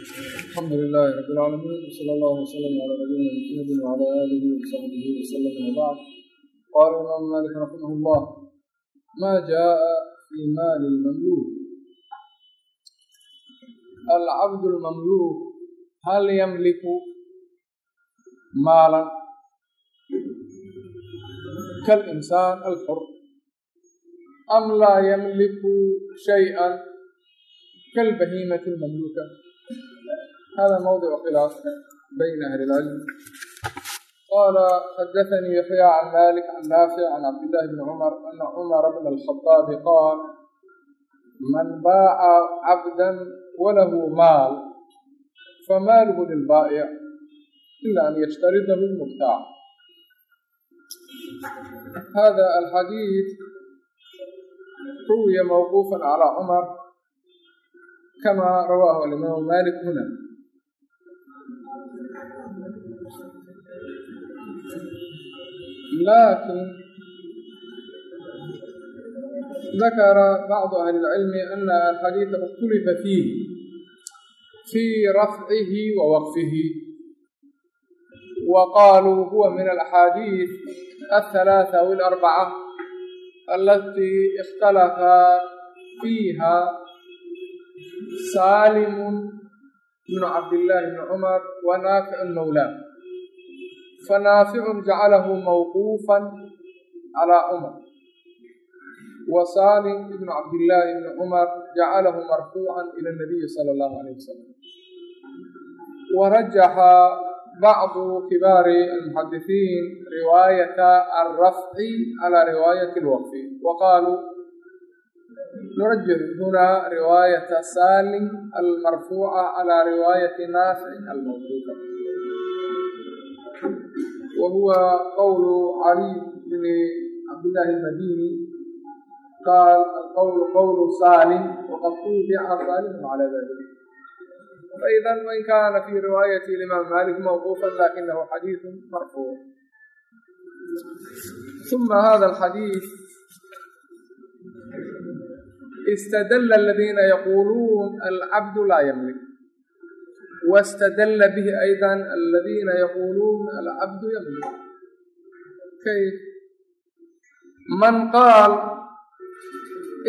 الحمد لله رب العالمين صلى الله وسلم على نبينا محمد وعلى اله وصحبه وسلم وبعد قال الامام مالك رحمه الله ما جاء في مال المملوك العبد المملوك هل يملك مالا كالانسان الحر ام لا يملك شيئا كالبهيمه المملوكه hada mowdic khilaaf bayna ahli اlcilm qala xadaثanii yaxya can malik can naafic can cabdاllahi bni cumar ana cumara bna alkhaطaabi qaal man baaca cabda walahu maal famaaluhu lilbaa'ic ila an yashtaridahu lmubtaac hada alxadiid ruwiya mawquufa calى cumar kama rawaahu alimaamu malik huna laakiin dakara bacdu ahli اlcilmi ana alxadiida اkhtulifa fiih fi rafcihi wa waqfihi wa qaluu huwa min alaxaadiid alhalaatha aw alarbaca alati ikhtalafa fiiha salimu bnu cabdillaahi bni cumar wa naaficu mawlaa fanaaficun jacalahu mawquufan calaa cumar wa salim ibnu cabdillaahi bni cumar jacalahu marfuucan ila nabiyi sala allahu alayh wasalam warajaxa bacdu kibaari almuxadisiin riwaayata alrafci calaa riwaayati alwaqfi wa qaaluu nurajih huna riwaayata salim almarfuuca calaa riwaayati naafic almawquufa وهو قول علي بن عبد الله المديني قال القول قول سالم وقد طوبع سالم على ذلك فإذا وإن كان في رواية الإمام مالك موقوفا لكنه حديث مرفوع ثم هذا الحديث استدل الذين يقولون العبد لا يملك wاstdl bh أydا اladiina yquluuna alcabd yml man qaal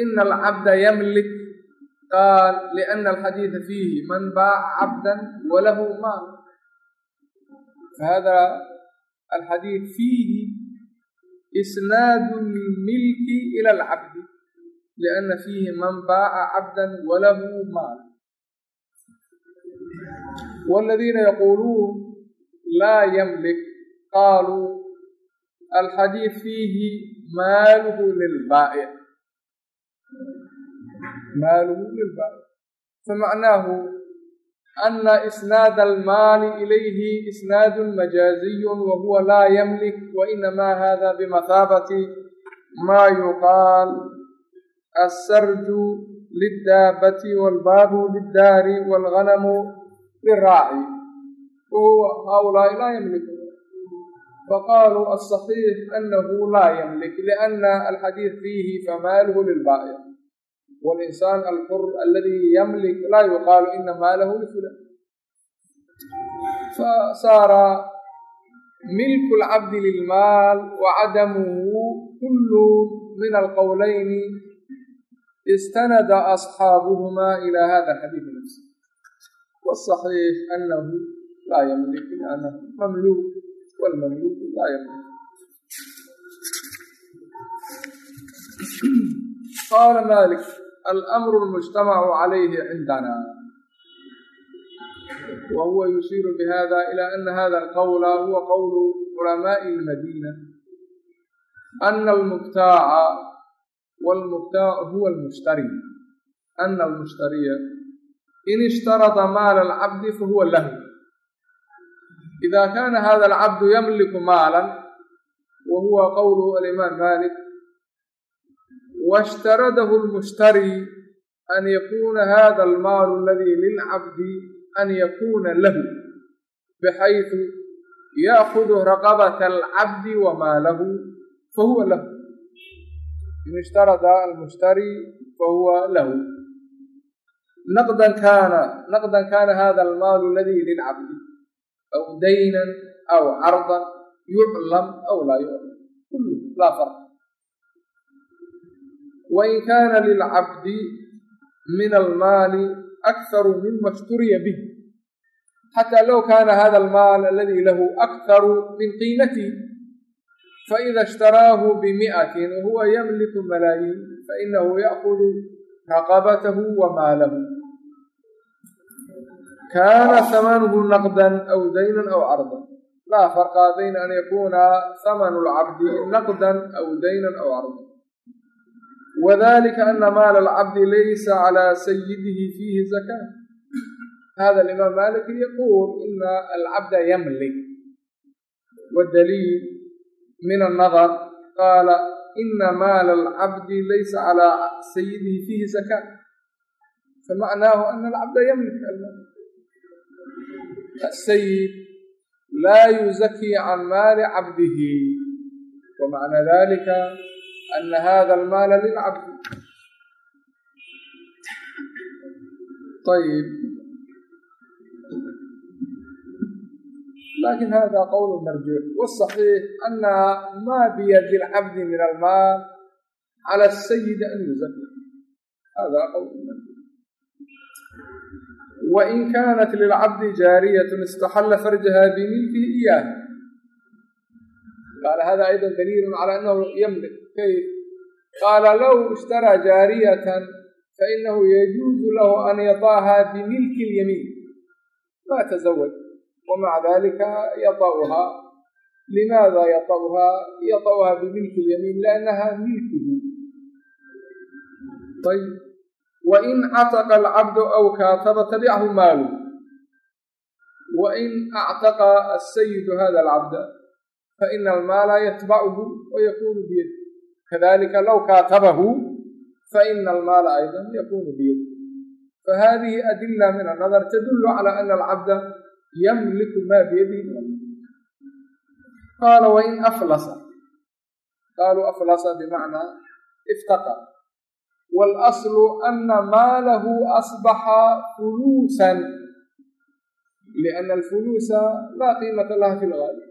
إn اlcabda ymlik qaal لأn اlxadiiثa fiihi man baaca cabda walah maal fahada alxadiiث fiihi isnaad lmilki ilى اlcabdi لأna fiihi man baaca cabda walahu maal مال والذين يقولون لا يملك قالوا الحديث فيه ماله للبائع ماله للبائع فمعناه أن إسناد المال إليه إسناد مجازي وهو لا يملك وإنما هذا بمثابة ما يقال السرج للدابة والباب للدار والغنم للراعي وهو هؤلاء لا يملكون فقالوا الصحيح أنه لا يملك لأن الحديث فيه فماله للبائع والإنسان الحر الذي يملك لا يقال إن ماله لفلان فصار ملك العبد للمال وعدمه كل من القولين استند أصحابهما إلى هذا الحديث نفسه والصحيح أنه لا يملك لأنه مملوك والمملوك لا يملك قال مالك الأمر المجتمع عليه عندنا وهو يشير بهذا إلى أن هذا القول هو قول علماء المدينة أن المبتاع والمبتاع هو المشتري أن المشتري إن اشترط مال العبد فهو له إذا كان هذا العبد يملك مالا وهو قول الإمام مالك واشترده المشتري أن يكون هذا المال الذي للعبد أن يكون له بحيث يأخذ رقبة العبد وماله فهو له إن اشترط المشتري فهو له naqdan kaana naqdan kaana hada almaalu aladii lilcabdi aw daynan aw cardan yuclam aw laa yuclam kullu laa farq wain kaana lilcabdi min almaali akharu mima ishturiya bih xataa low kaana hada almaal aladii lahu akharu min qiimatihi faida ishtaraahu bimi'atin wahuwa yamliku malaayiin fainahu ya'kudu raqabatahu wa maalahu kaana hamanuhu naqdan aw daynan aw cardan laa farqa bayna an yakuna hamanu lcabdi naqdan aw daynan aw cardan wadalika ana maala alcabdi laysa calaa sayidihi fiihi zakaa hada alimaam malik yaquul ina alcabda yamlik wadaliil min annadar qaala ina maala alcabdi laysa calaa sayidihi fiihi zakaa famacnaahu ana alcabda yamlik asayid laa yuzakii can maali cabdihi wamacna dalika ana hada almaala lilcabdi ayib laakiin hada qowl marjuux wsaxiix anaha ma biyadi lcabdi min almaal cala sayidi an yuzaki hada qowl marjuux wain kanat lilcabdi jaariyat istaxalla farjaha bimilkihi iyah qaala hada ayda daliil cala anahu ymlik kayf qaala low ishtaraa jaariyatan fainahu yajuuzu lahu an yadaha bimilki lyamiin ma tazawaj wmaca dalika yada'uhaa limaada yada'uhaa yada'uhaa bimilki اlyamiin liannaha milkuhu ayb wain cataqa alcabdu aw kaataba tabicahu maalu wain actaqa asayidu hada alcabda faina almaala yatbacuhu wayakunu biyad kadalika low kaatabahu faina almaala ayda yakunu biyad fahadihi adila min annadar tadulu cala ana alcabda yamliku maa biyadihi qaala wain aflasa qaaluu aflasa bimacnaa iftaqar waalaslu ana maalahu asbaxa fuluusan liana alfuluusa laa qiimata laha fi lgaali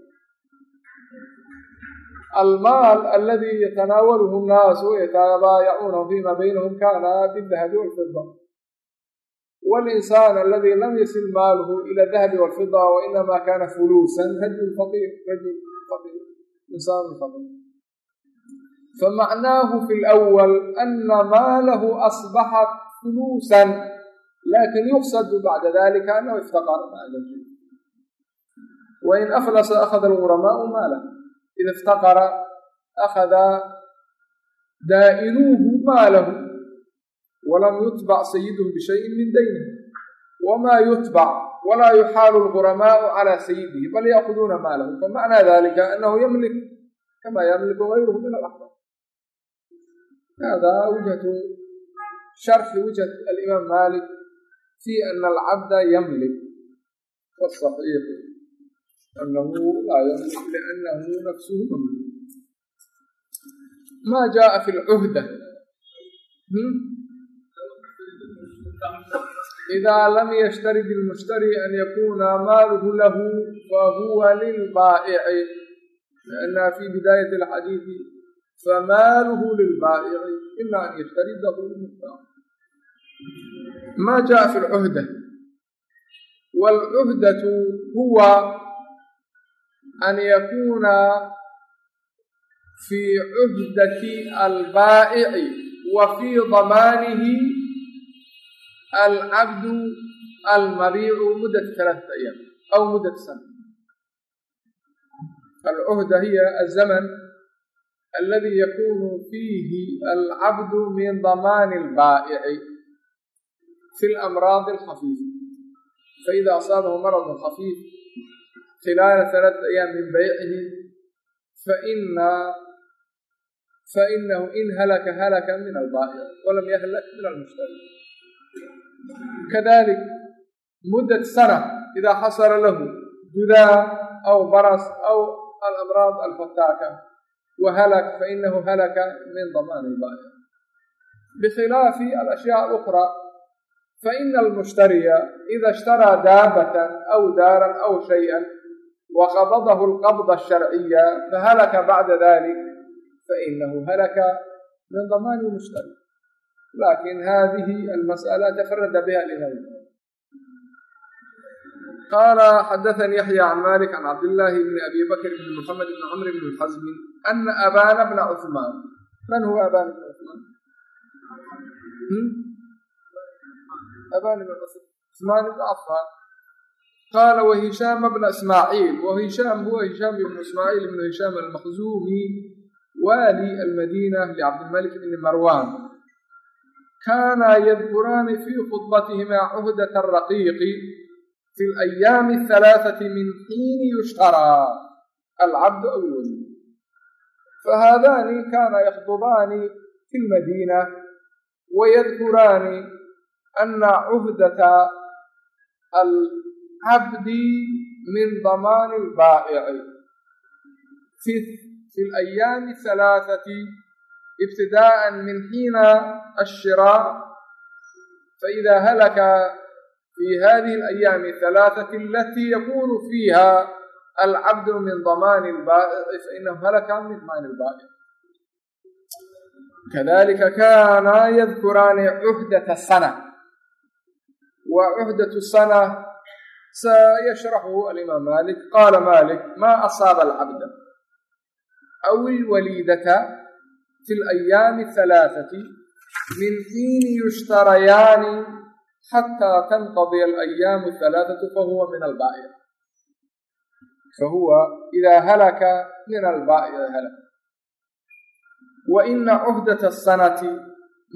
almaal aladi yatanaawaluhu nnaasu yatabaayacuunahu fima baynahum kana bidahabi walfida walinsaan aladi lam yasil maaluhu ila dahabi walfida wainama kana fuluusan rajul faqir rajul faqir insaan faqir famacnaahu fi lwal ana maalahu asbaxat fuluusan laakiin yuqsadu bacda dalika anahu iftaqar wain aflasa akhada alguramaau maalah ida iftaqara akhada daa'inuuhu maalahu walam yutbac sayiduhu bishayin min dayni wma yutbac walaa yuxaalu alguramaau cala sayidihi bal yaakuduuna maalahu famacnaa dalika anahu yamlik kama yamliku gayruhu min alaxbaar hada wijhatu sharxi wijhat alimaam malik fi ana alcabda yamlik wsaxiixu anahu laa yamlik liannahu nafsuhu mamlik ma jaءa fi lcuhda idaa lam yashtarid ilmushtari an yakuuna maaluhu lahu fahuwa lilbaa'ici liannaha fi bidaayati alxadiidi famaaluhu lilbaa'ici ima an yashtaridahu lmukhtar maa jaa fi lcuhda waalcuhdatu huwa an yakuuna fi cuhdati albaa'ici wa fii damaanihi alcabdu almabiicu muddat talaata ayaam aw muddat sana alcuhda hiya azaman aladi yakunu fiihi alcabdu min damaani albaa'ici fi lamraadi alkhafiifa faida asaabahu maradu khafiif khilaala talaata ayaam min baycihi faina fainahu in halaka halaka min albaa'ic walam yahlak min almushtari kadalik muddat sana idaa xasala lahu judaa aw baras aw alamraad alfataaka wa halak fainahu halaka min damaan ilbaaya bikhilaafi alashyaa alukraa faina almushtariya ida ishtaraa daabatan aw daaran aw shayئa waqabadahu alqabda asharciya fahalaka bacda dalik fainahu halaka min damaani لكن هذه المسألة تفرد بها الإمام قال حدثني يحيى عن مالك عن عبد الله بن أبي بكر بن محمد بن عمرو بن حزم أن أبان بن عثمان من هو أبان بن عثمان؟ أبان بن عثمان بن عفان قال وهشام بن إسماعيل وهشام هو هشام بن إسماعيل بن هشام المخزومي والي المدينة لعبد الملك بن مروان kaana yadkuraani fi khudbatihima cuhdat araqiiqi fi alayaami alhalaathati min xiini yushtaraa alcabdu aw ilwali fahaadaani kaana yakhdubaani fi lmadiina wayadkuraani ana cuhdata alcabdi min damaani albaa'ici fi alayaami alhalaathati ibtidaءa min xiina الshirاa faإida halaka fi hadihi الأyaami الثalaaثaةi alati yakunu fiiha alcabdu min damaan اlbaai fainahu halaka min damaan اlbaai kadalika kaanaa yadkuraani cuhdaةa sana wa cuhdaة sana sayashraxhu alimaam malik qaala malik ma asaaba alcabda aw ilwaliidata fi alayaami alhalaaثati min xiini yushtarayaani xataa tanqadiya alayaamu alhalaaثatu fahuwa min albaa'ic fahuwa idaa halaka min albaa'ici halak wa ina cuhdata asanati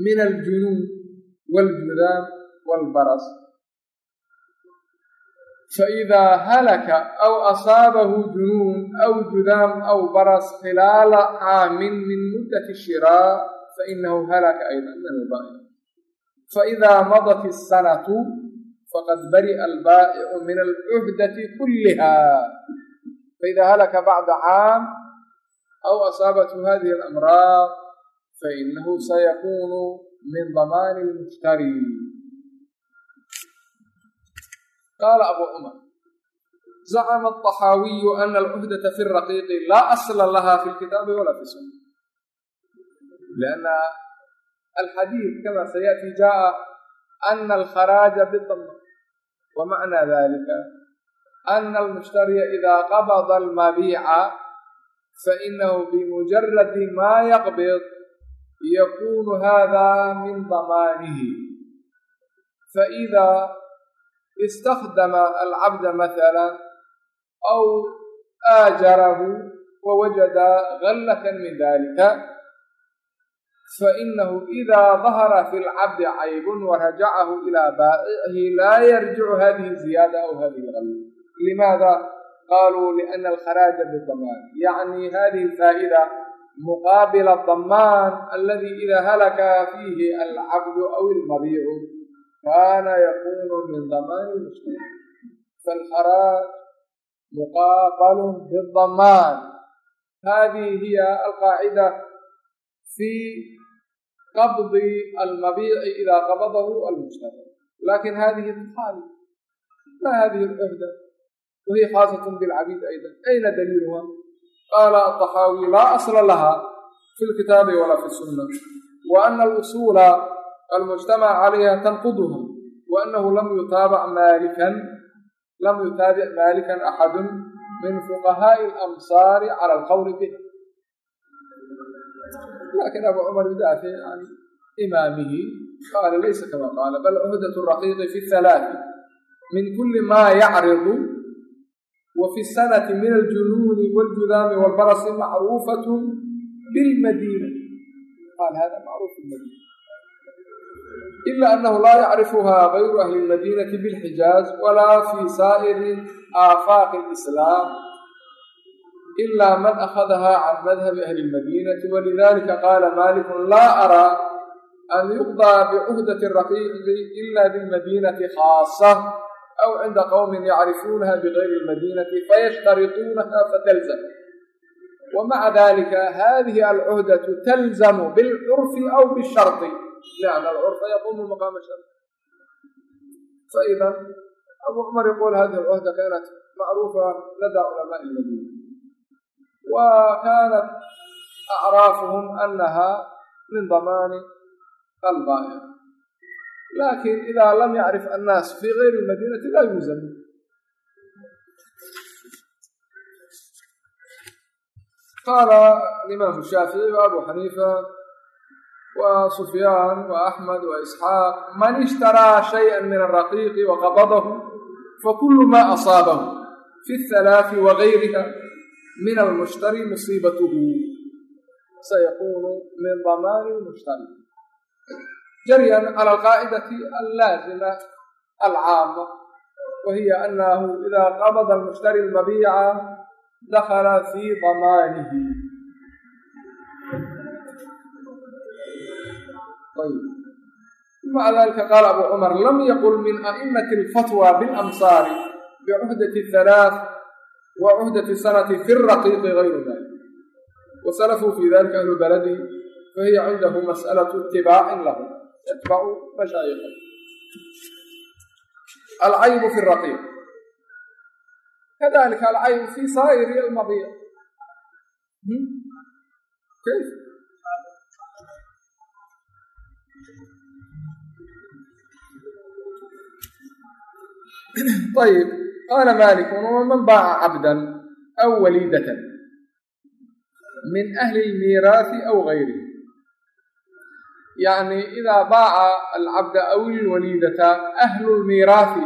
min aljunuun wاljudaam wاlbaras faidaa halaka aw asaabahu junuun aw judaam aw baras khilaala caamin min muddati shiraa fainahu halaka aydan min albaa'ic faidaa madat الsanatu faqad bari'a albaa'icu min alcuhdati kulliha faida halaka bacda caam aw asaabathu hadihi alamraad fainahu sayakunu min damaani lmushtari qaala abu cumar zacma aلطaxaawiyu ana alcuhdata fi raqiiqi laa asla laha fi lkitaabi wala fi sunna lianna alxadiid kama sayaأti jaءa ana alkharaaja bidama wamacna dalika ana almushtariya ida qabada almabiica fainahu bimujaradi ma yaqbid yakunu hada min damaanihi faإida istakdama alcabda maala aw aajarahu wawajada gallata min dalika fainahu ida dahara fi lcabdi caybun warajacahu ilaa baa'icihi laa yarjicu hadihi ziyaada aw hadihi galla limaada qaluu liana alkharaaja bidamaan yacni hadihi alfaa'ida muqaabila damaan aladi ida halaka fiihi alcabdu aw ilmabiicu yakunu min damaani muslim falkharaaj muqaabalu bidamaan hadihi hiya alqaacida fi qabdi almabiici ida qabadahu almushtari laakiin hadihi tukhaalif ma hadihi alcuhda wahiya khaasat bilcabiid ayda ayna daliiluha qaala aطaxaawi laa asla laha fi lkitaabi walaa fi sunna wa ana alusuula almujtamac calayha tanquduha wa annahu lam yutaabac maalikan lam yutaabic maalikan axadu min fuqahaa'i alamsaari cala alqowli bih laakiin abu cumar yudaafi can imaamihi qaala laysa kama qaala bal cuhdat raqiiqi fi halaati min kuli ma yacridu wa sanati min aljunuuni wاljudaami wاlbarasi macruufat bilmadiina qaal hada macruuf bilmadiina ila anahu laa yacrifuha gayru ahli lmadinati bilxijaaz walaa fi saa'iri aafaaqi lislaam ila man akhadaha can madhabi ahli lmadinati walidalika qaala maliku laa araa an yuqdaa bicuhdati raqiiqi ila bilmadinati khaasa aw cinda qowmin yacrifuunaha bigayri lmadinati fayashtarituunaha fatalzam wamaca dalika hadihi alcuhdatu talzamu bilcurfi aw bishardi لأن العرف يقوم مقام الشرع فإذا أبو عمر يقول هذه العهدة كانت معروفة لدى علماء المدينة وكانت أعرافهم أنها من ضمان البائع لكن إذا لم يعرف الناس في غير المدينة لا يلزم قال الإمام الشافعي وأبو حنيفة wa sufyaan wa axmed wa isxaaq man ishtaraa shaya min araqiiqi wa qabadahu fakulu ma asaabahu fi thalaafi wa gayriha min almushtari musiibatuhu sayakuunu min damaani lmushtari jaryan cala alqaa'idati allaazima alcaama wahiya anahu ida qabada almushtari almabiica dakala fi damaanihi ma dalika qaala abu cumar lam yaqul min a'imati alfatwa bilamsaari bicuhdati halaath wa cuhdati sanati fi raqiiqi gayru dalik wasalafuu fii dalika ahlu baladi fahiya cindahu mas'alatu itibaacin lahu yatbacu mashaayikha alcaybu fi raqiiq kadalika alcaybu fi saa'iri almadiic kayf عبدا أو وليدة من أهل الميراث أو غيره يعني إذا باع العبد أو الوليدة أهل الميراث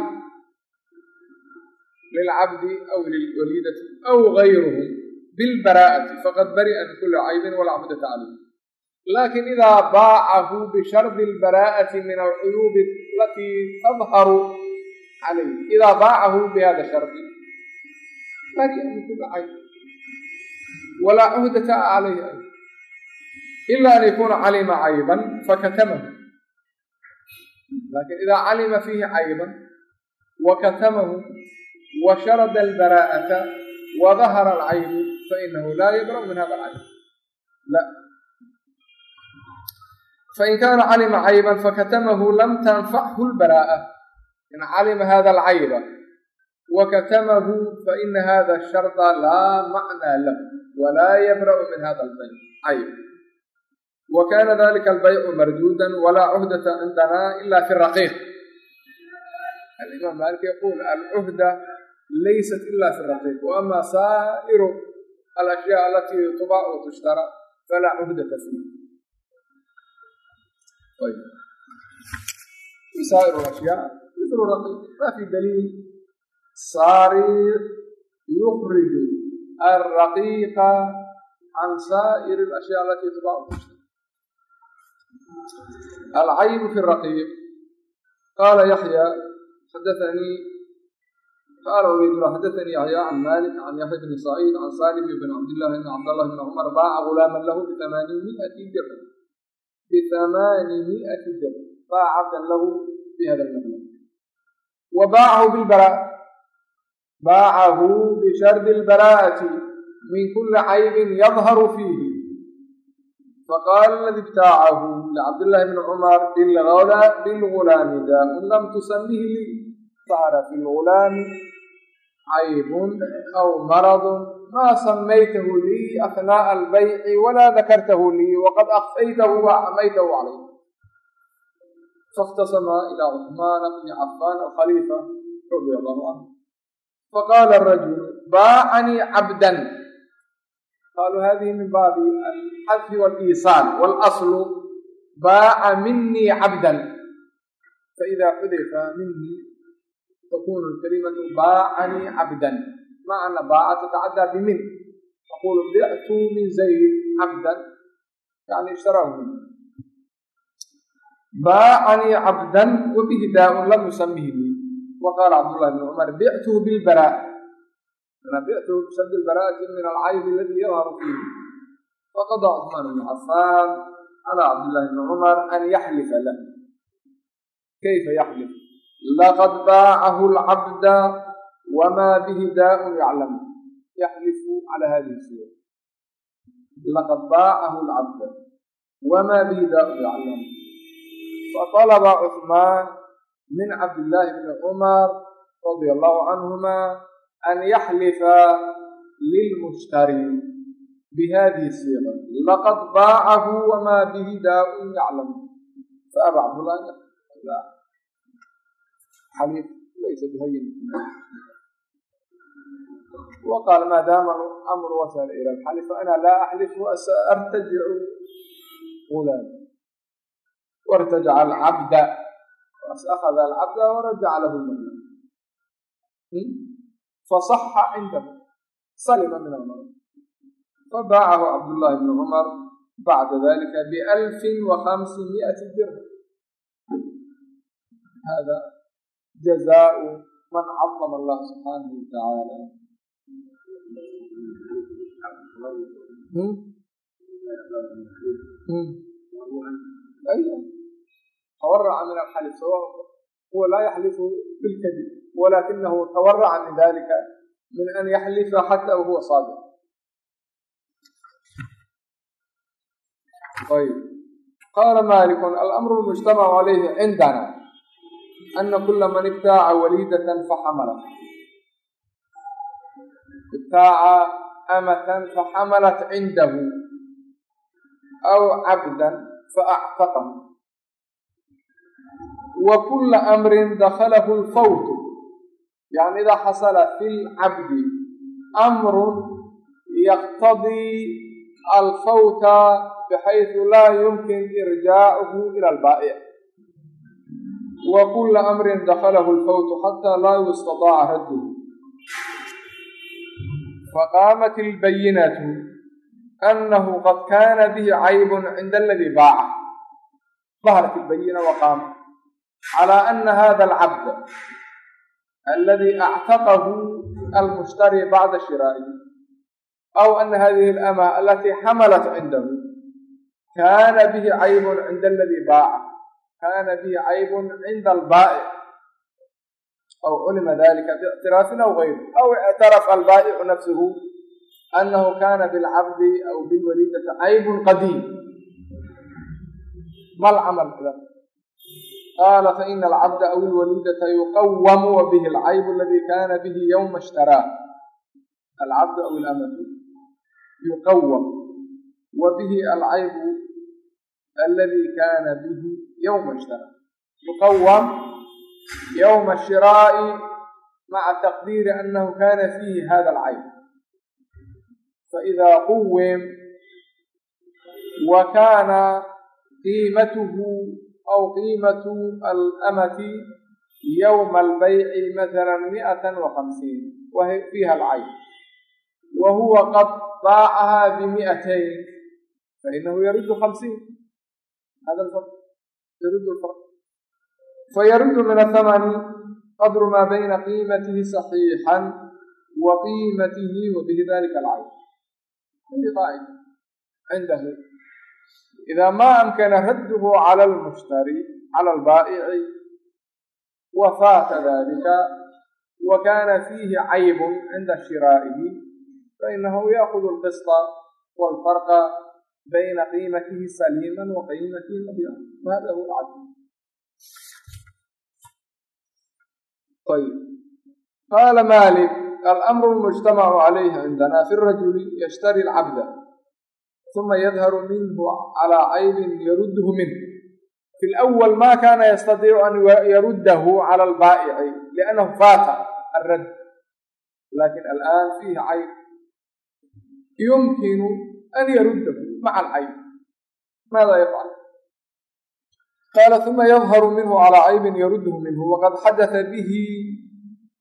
للعبد أو للوليدة أو غيرهم بالبراءة فقد برئ من كل عيب ولا عبدة عليه لكن إذا باعه بشرط البراءة من العيوب التي تظهر عليه إذا باعه بهذا calayh idaa baacahu bihada shardi laakiin ku dhacay walaa cuhdata calayh ila an yakuuna calima cayban fakatamahu laakiin idaa calima fiihi cayban wa katamahu wa sharada albaraa'ata wa dahara alcaybu fainahu laa yabra'u min hada alcayb la fain kaana calima cayban fakatamahu lam tanfachu lbaraa'a in calima hada alcayba wakatamahu faina hada sharda laa macnaa lahu walaa yabra'u min hada alcayb wakana dalika albaycu marduudan walaa cuhdata cindana ila fi raqiiq alimaam maalik yaquul alcuhda laysat ila fi raqiiq waama saa'iru alashyaa alatii tubaacu tushtara falaa cuhdata fiiha saa'ir alashyaa في دليل صاريخ يخرج الرقيق عن سائر الأشياء التي تباع وتشترى العيب في الرقيق قال يحيى حدثني قال عبيد الله حدثني يحيى عن مالك عن يحيى بن سعيد عن سالم بن عبد الله بن عبد الله بن عمر باع غلاما له بثمانمائة درهم بثمانمائة درهم باع عبدا له بهذا المبلغ وباعه بالبراء باعه بشرط البراءة من كل عيب يظهر فيه فقال الذي ابتاعه لعبد الله بن عمر بالغلام داء لم تسمه لي صار في الغلام عيب أو مرض ما سميته لي أثناء البيع ولا ذكرته لي وقد أخفيته وعميته عليه فاختصم إلى عثمان بن عفان الخليفة رضي الله عنه فقال الرجل باعني عبدا قالوا هذه من باب الحذف والإيصال والأصل باع مني عبدا فإذا حذف مني تكون الكلمة باعني عبدا مع أن باع تتعدى بمن تقول بعت من زيد عبدا يعني اشتراه منه باعني عبدا وبه داء لم يسمه لي وقال عبد الله بن عمر بعته بالبراء نبئته بشد البراءة من العيب الذي يظهر فيه فقضى عثمان بن عفان على عبد الله بن عمر أن يحلف له كيف يحلف لقد باعه العبد وما به داء يعلم يحلف على هذه الصورة لقد باعه العبد وما به داء يعلم faطalaba cuثmaan min cabdillaahi bni cumar radia allahu canhuma an yaxlifa lilmushtari bihadihi siiqa laqad baacahu wamaa bihi daa'un yaclam faaba cabdullah xaliif laysa bihayin وقال ما دام الأمر وصل إلى الحلف فأنا لا أحلف وسأرتجع غلامي wartajaca alcabda akhada alcabda warajaca lahu mala fasaxa cindahu salima min almar fabaacahu cabdullahi bni cumar bacda dalika bialfin wakhamsimiati dirham hada jazaau man cadama allah subxaanahu watacaala أيوة تورع من الحلف سواء هو لا يحلف بالكذب ولكنه تورع من ذلك من أن يحلف حتى وهو صادق طيب قال مالك الأمر المجتمع عليه عندنا أن كل من ابتاع وليدة فحملت ابتاع أمة فحملت عنده أو عبدا wa kula amrin dakhalahu lfawtu yani idaa xasala fi lcabdi amrun yaqtadii alfawta bxayثu laa yumkin irjaa'uhu ila albaa'ic wa kula amrin dakhalahu lfawtu xata laa yustaطaaca radduhu faqaamat ilbayinatu anahu qad kana bihi caybun cinda aladii baaca daharat ilbayina waqaama أن هذا العبد الذي أعتقه المشتري بعد شرائه أو أن هذه الأمة التي حملت عنده كان به عيب عند الذي باعه كان به عيب عند البائع أو علم ذلك باعتراف أو غيره أو اعترف البائع نفسه أنه كان بالعبد أو بالوليدة عيب قديم ما العمل إذا qaala faina alcabda aw ilwaliidata yuqawamu wa bihi alcaybu aladii kaana bihi yowma ishtaraa alcabdu aw ilamatu yuqawam wa bihi alcaybu aladii kaana bihi yowma ishtaraa yuqawam yowma shiraa'i maca taqdiiri annahu kana fiihi hada alcayb faidaa quwim wa kaana qiimatuhu aw qiimatu alamati yowma albayci matala mi'atan wa hamsiin fiiha alcayn wa huwa qad baacahaa bimi'atayn fainahu yaruddu hamsiin hada yaruddu alfarq fayaruddu min athamani qadru maa bayna qiimatihi saxiixan wa qiimatihi wa bihi dalika alcayn hadi qaa'ida cindahu إذا ما أمكن رده على المشتري على البائع وفات ذلك وكان فيه عيب عند شرائه فإنه يأخذ القسط والفرق بين قيمته سليما وقيمته مبيعا وهذا هو العدل طيب قال مالك الأمر المجتمع عليه عندنا في الرجل يشتري العبد uma yadharu minhu calaa caybin yarudhu minh fi lأwl ma kana yastadiicu an yaruddahu cala albaa'ici liannahu faata alradd laakiin alآan fiihi cayb yumkinu an yaruddahu maca alcayb maada yafcal qaala uma yadharu minhu calaa caybin yarudhu minhu waqad xadata bihi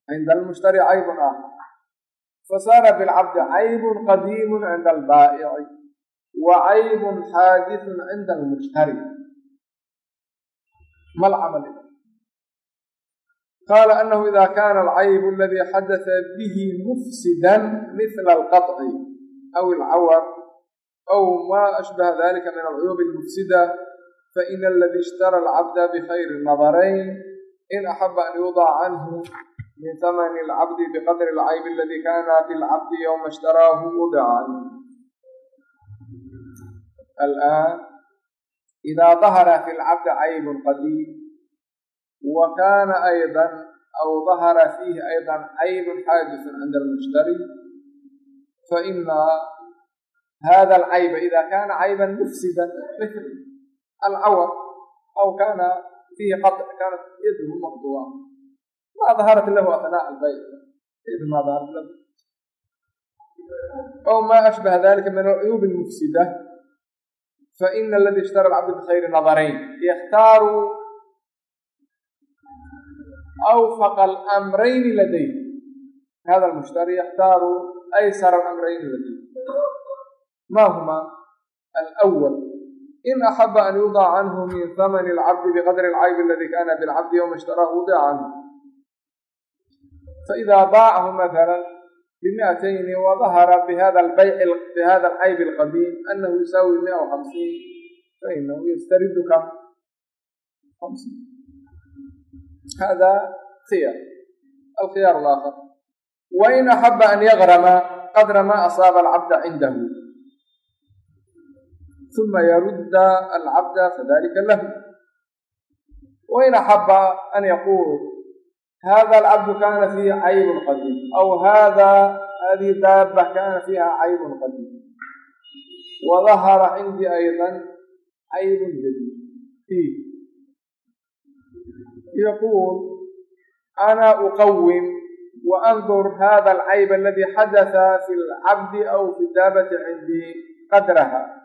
cinda almushtari caybun aakhar fasaara bilcabdi caybun qadiimu cinda albaa'ici وعيب حادث عند المشتري ما العمل قال أنه إذا كان العيب الذي حدث به مفسدا مثل القطع أو العور أو ما أشبه ذلك من العيوب المفسدة فإن الذي اشترى العبد بخير النظرين إن أحب أن يوضع عنه من ثمن العبد بقدر العيب الذي كان بالعبد يوم اشتراه وضع عنه الآن إذا ظهر في العبد عيب قديم وكان أيضا أو ظهر فيه أيضا عيب حادث عند المشتري فإن هذا العيب إذا كان عيبا مفسدا مثل العور أو كان فيه قطع كانت يده مقطوعة ما ظهرت له أثناء البيع إذ ما ظهرت له أو ما أشبه ذلك من العيوب المفسدة فإن الذي اشترى العبد بخير نظرين يختار أوفق الأمرين لديه هذا المشتري يختار أيسر الأمرين لديه ما هما الأول إن أحب أن يوضع عنه من ثمن العبد بقدر العيب الذي كان بالعبد يوم اشتراه وضع عنه فإذا باعه مثلا بمئتين وظهر بهذا البيع بهذا العيب القديم أنه يساوي 150 فإنه يسترد كم؟ 50 هذا خيار الخيار الآخر وإن أحب أن يغرم قدر ما أصاب العبد عنده ثم يرد العبد فذلك له وإن أحب أن يقول هذا العبد كان فيه عيب قديم أو هذا هذه دابة كان فيها عيب قديم وظهر عندي أيضا عيب جديد فيه يقول أنا أقوم وأنظر هذا العيب الذي حدث في العبد أو في الدابة عندي قدرها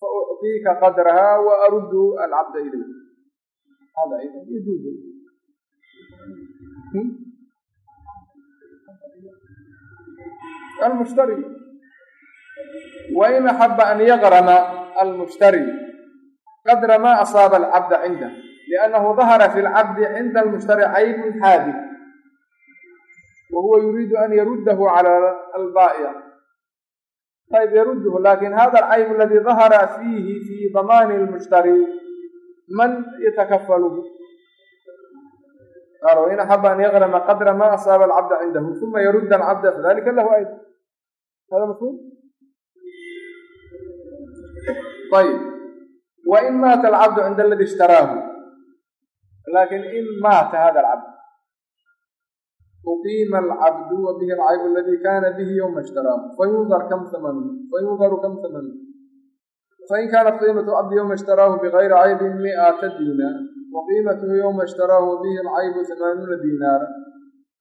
فأعطيك قدرها وأرد العبد إليك هذا Hmm? almushtari wain axaba an yaqrama almushtari qadra maa asaaba alcabda cindah liannahu dahara fi lcabdi cinda almushtari caybun xaadid wa huwa yuriidu an yaruddahu cala albaa'iya ayb yaruduhu laakiin hada alcayb aladi dahara fiihi fi damaani almushtari man yatakafaluhu qaal wain axaba an yaqnama qadra ma asaaba alcabda cindahu uma yarudda alcabda fadalika lahu ayda hada mafhum ayb wain maata alcabdu cinda aladi ishtaraahu laakiin in maata hada alcabd uqiima alcabdu wa bihi alcaybu aladi kana bihi yowma ishtaraahu fayundar kam thamanu fayundaru kam thamanu fain kaanat qiimatu cabdi yowma ishtaraahu bigayri caybin miata diina وقيمته يوم اشتراه به العيب ثمانون دينارا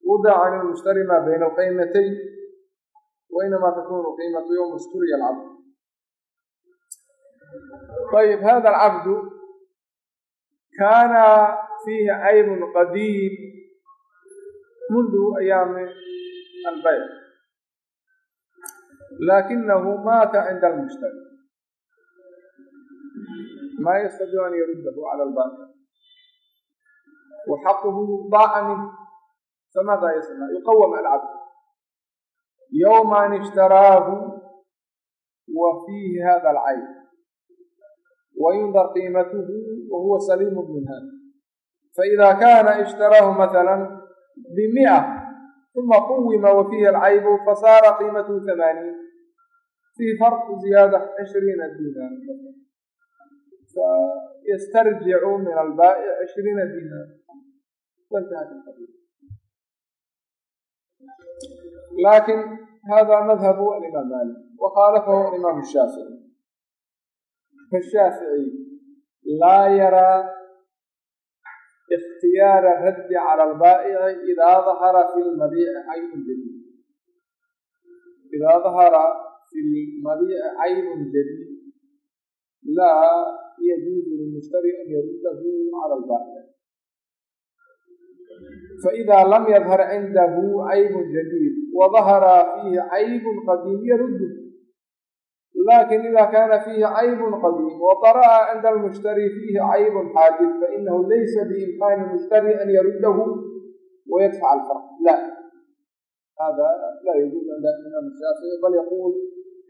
وضع عن المشتري ما بين القيمتين وإنما تكون قيمة يوم اشتري العبد طيب هذا العبد كان فيه عيب قديم منذ أيام البيع لكنه مات عند المشتري ما يستطيع أن يرده على وxaqhu ضاaca min famaada yasna yuqawm alcabd yowma an ishtaraahu wa fiihi hada alcayn wayundar qiimatuhu wahuwa saliim minha faإida kana ishtaraahu maثala bimiئة ثuma quwima wa fiihi alcaybu fasaara qiimatuhu ثamaaniin fiihi farqu ziyaada cishriina dinar yastarjicu min albaa'i cishriina dinar القضية لكن هذا مذهب الإمام مالك وخالفه الإمام الشافعي فالشافعي لا يرى اختيار الرد على البائع إذا ظهر في المبيع عيب جديد إذا ظهر في المبيع عيب جديد لا يجوز للمشتري أن يرده على البائع فإذا لم يظهر عنده عيب جديد وظهر فيه عيب قديم يرده لكن إذا كان فيه عيب قديم وطرأ عند المشتري فيه عيب حادث فإنه ليس بإمكان المشتري أن يرده ويدفع الفرق لا هذا لا يجوز عند الإمام الشافعي بل يقول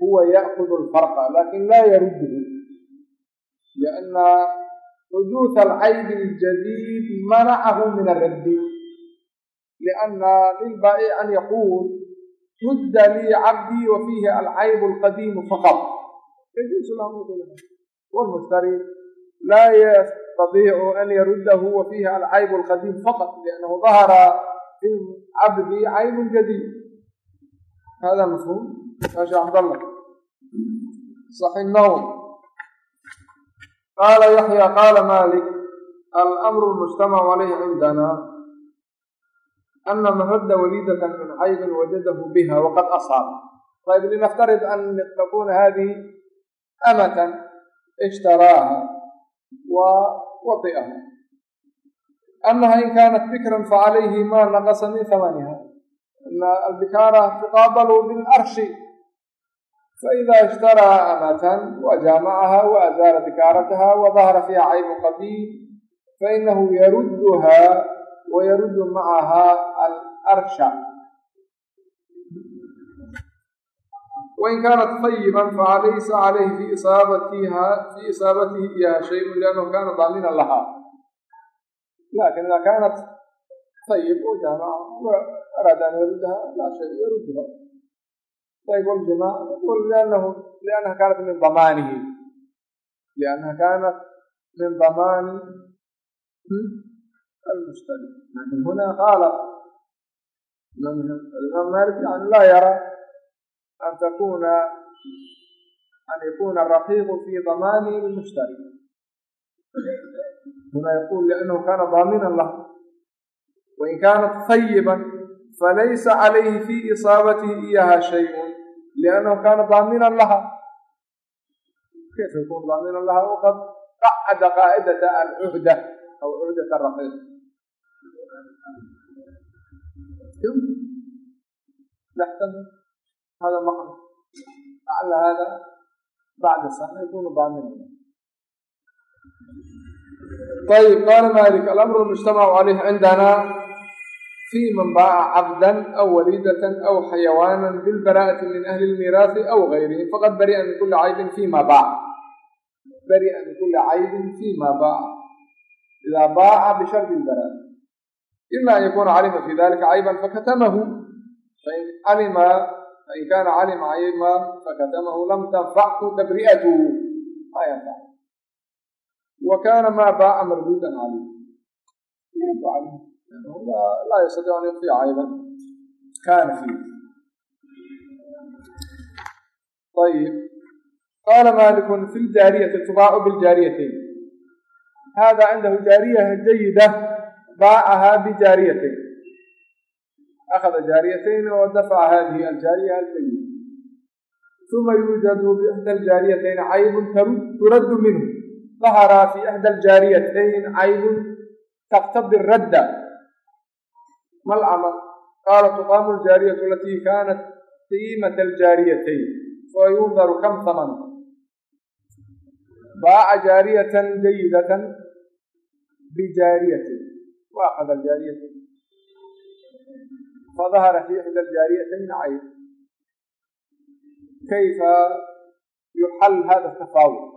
هو يأخذ الفرق لكن لا يرده لأن حدوث العيب الجديد منعه من الرد لأن للبائع أن يقول رد لي عبدي وفيه العيب القديم فقط يجوز له يقول والمشتري لا yastadiicu an yaruddahu wa fiihi alcayb alqadiim faqat liannahu dahara fi cabdi cayb jadiid hada mafhuum ya sheekh cabdallah صaxi nawm qaala yaxya qaala malik alamru lmujtamacu calayhi cindana ana man radda waliidatan min caybin wajadahu biha waqad asaaba ayb linaftarid an takuna hadihi amatan ishtaraaha wa wadi'aha anaha in kanat bikran facalayhi ma naqasa min hamaniha ana albikaara tuqaabalu bilarshi faida ishtaraa amatan wajamacaha waazaala bikaarataha wadahara fiiha caybu qadiim fainahu yarudduha wayaruddu macaha alarsha wain kaanat tayiban falaysa calayhi fi isaabatiha fi isaabatihi iyaha shayun liannahu kana daaminan laha laakiin ida kaanat wajamaca araada an yaruddaha laa shay yarudduha ayb wljimaac liannahu liannaha kaanat min damaanihi liannaha kaanat min damaani almushtari laakiin huna qaala imaam malik yani laa yara an takuna an yakuna araqiiqu fi damaani lmushtari huna yaqul liannahu kana daaminan lah wain kaanat tayiban falaysa calayhi fi isaabatihi iyaha shayun liannahu kana daaminan laha kayfa yakun daaminan laha waqad qacada qaa'idata alcuhda aw cuhdat araqiiq يحتمل هذا معنى لعل هذا بعد سنة يكون ضامنا طيب قال مالك الأمر المجتمع عليه عندنا في من باع عبدا أو وليدة أو حيوانا بالبراءة من أهل الميراث أو غيره فقد برئ من كل عيب فيما باع برئ من كل عيب فيما باع إذا باع بشرط البراءة إما أن يكون علم في ذلك عيبا فكتمه فإن علم فإن كان علم عيبا فكتمه لم تنفعه تبرئته ما ينفع وكان ما باع مردودا عليه يرد عليه لأنه لا يستطيع أن يخفي عيبا كان فيه طيب قال مالك في الجارية تباع بالجاريتين هذا baacahaa bijaariyatayn akhada jaariyatayn wadafaca hadihi aljaariya almayit uma yuujadu biixda aljaariyatayn caybun turaddu minhu daharaa fi ixda aljaariyatayn caybun taktabi radda mal camal qaala tuqaamu aljaariyatu alatii kaanat qiimata aljaariyatayn fayundaru kam haman baaca jaariyatan jayidatan bijaariyatin وأحد الجاريتين فظهر في إحدى الجاريتين عين كيف يحل هذا التفاوض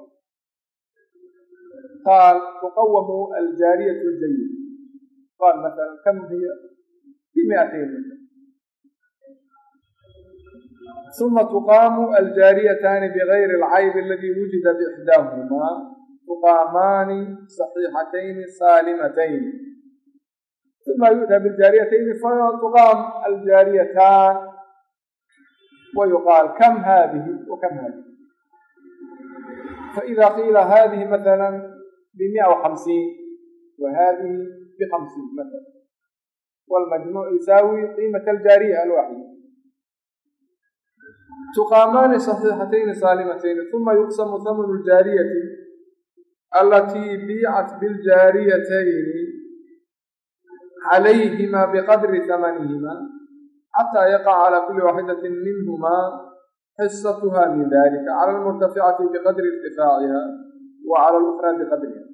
قال تقوم الجارية الجيدة قال مثلا كم هي بمئتين مثلا ثم تقام الجاريتان بغير العيب الذي وجد بإحداهما تقامان صحيحتين سالمتين ثم يؤتى بالجاريتين فتقام الجاريتان ويقال كم هذه وكم هذه فإذا قيل هذه مثلا بمئة وخمسين وهذه بخمسين مثلا والمجموع يساوي قيمة الجارية الواحدة تقامان صحيحتين سالمتين ثم يقسم ثمن الجارية التي بيعت بالجاريتين عليهما بقدر ثمنهما حتى يقع على كل واحدة منهما حصتها من ذلك على المرتفعة بقدر ارتفاعها وعلى الأخرى بقدرها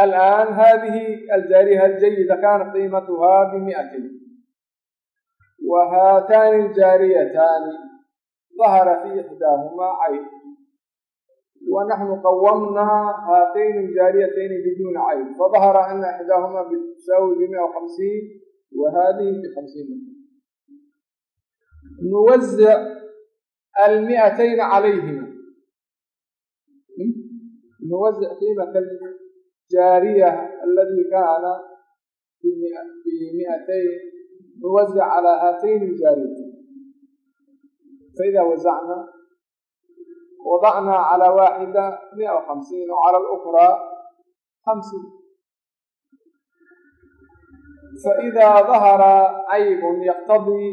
الآن هذه الجارية الجيدة كانت قيمتها بمئة وهاتان الجاريتان ظهر في إحداهما عيب ونحن قومنا هاتين الجاريتين بدون عيب فظهر أن إحداهما تساوي بمئة وخمسين وهذه بخمسين نوزع المئتين عليهما nuwazic qiimata aljaariya aladi kaana bimiatayn nuwazic calaa haatayn aljaariyatayn faida wazacna وضعنaa calى waaxida mia وxamsiin وcalى اlأkraa hamsiin fإidaa dahara cayb yqtadii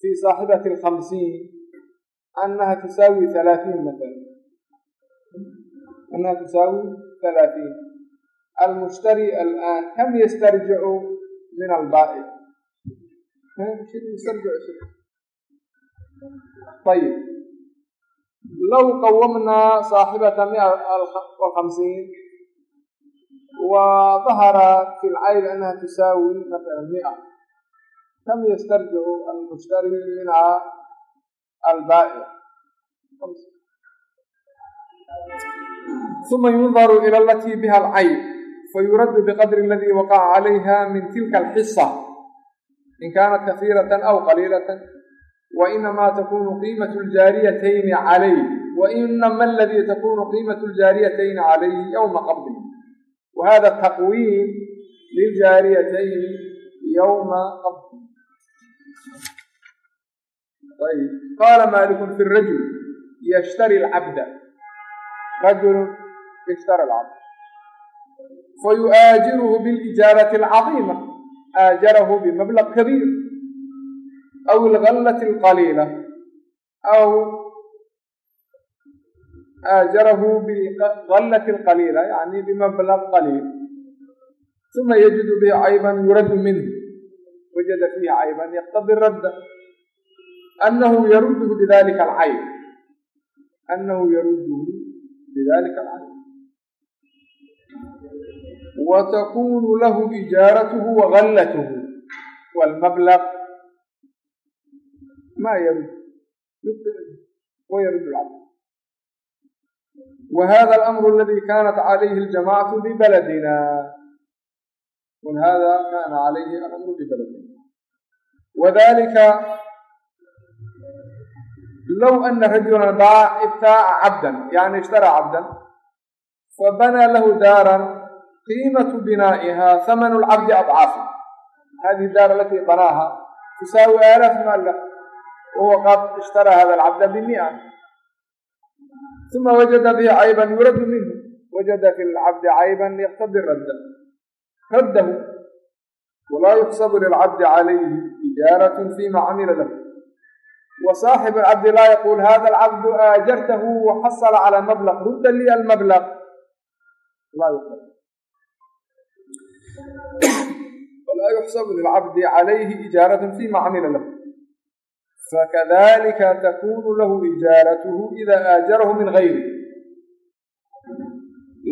fi صaaxibaةi الhamsiin أnaha tusaawi ثalaaثiin mثla أnaha tusaawi ثalaaثiin almushtari alآan kam ystarjicu min albaaئd ayb low qawamnaa saaxibata mia وhamsiin wa dahara fi lcayb anaha tusaawi mia kam ystarjicu almushtari minha albaa'ic uma yundaru ila alatii biha alcayb fayuraddu biqadri aladii waqaca calayha min tilka alxisa in kaanat kahiiratan aw qaliilatan wainamaa takunu qiimatu ljaariyatayni calayh wainama aladii takunu qiimatu ljaariyatayni calayhi yowma qabdihi wahada taqwiim liljaariyatayni yowma qabdihi ayb qaala malikun fi rajul yshtari lcabda rajulu ishtara alcabd fayu'aajiruhu bilijaarati alcadiima aajarahu bimablaq kabiir aw algallati alqaliila aw aajarahu bigallati alqaliila yani bimablaq qaliil uma yajidu bihi cayban yuraddu minhu wajada fiihi cayban yaqtadi radda anahu yarudduhu bidalika alcayb anahu yarudduhu bidalika alcayb وتكون له إجارته وغلته والمبلغ ma yrud wyrud lcaql whada alamru aladi kanat calayhi aljamacatu bibaladina whada kana calayhi alamru bibaladina wadalika low ana rajula baaca ibtaaca cabdan yani ishtara cabdan fabanaa lahu daaran qiimatu binaa'iha haman lcabdi adcaafi hadihi daar alati banaaha tusaawi aalaaf maal وهو قد اشترى هذا العبد بمئة ثم وجد به عيبا يرد منه وجد في العبد عيبا يقتضي الرد رده ولا يحسب للعبد عليه إجارة فيما عمل له وصاحب العبد لا يقول هذا العبد آجرته وحصل على مبلغ رد لي المبلغ لا يقبل ولا يحسب للعبد عليه إجارة فيما fakadalika takunu lahu ijaaratuhu ida aajarahu min gayri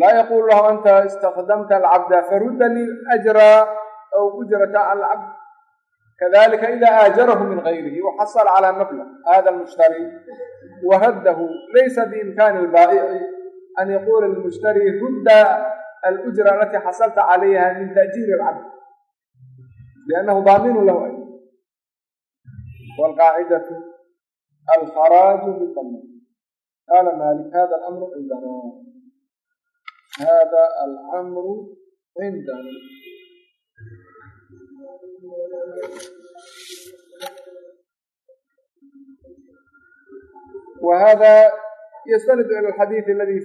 laa yaquulu lahu anta istakdamta alcabda farudda li ajra aw ujrata cala alcabd kadalika ida aajarahu min gayrihi waxasala calaa mablag hada almushtari waraddahu laysa biimkani albaa'ici an yaquula lmushtari rudda alujra alatii xasalta calayha min ta'jiiri alcabd liannahu daaminu lahu ضامن له أيضا والقاعدة الخراج بالضمان قال مالك هذا الأمر عندنا هذا الأمر عندنا وهذا يستند إلى الحديث الذي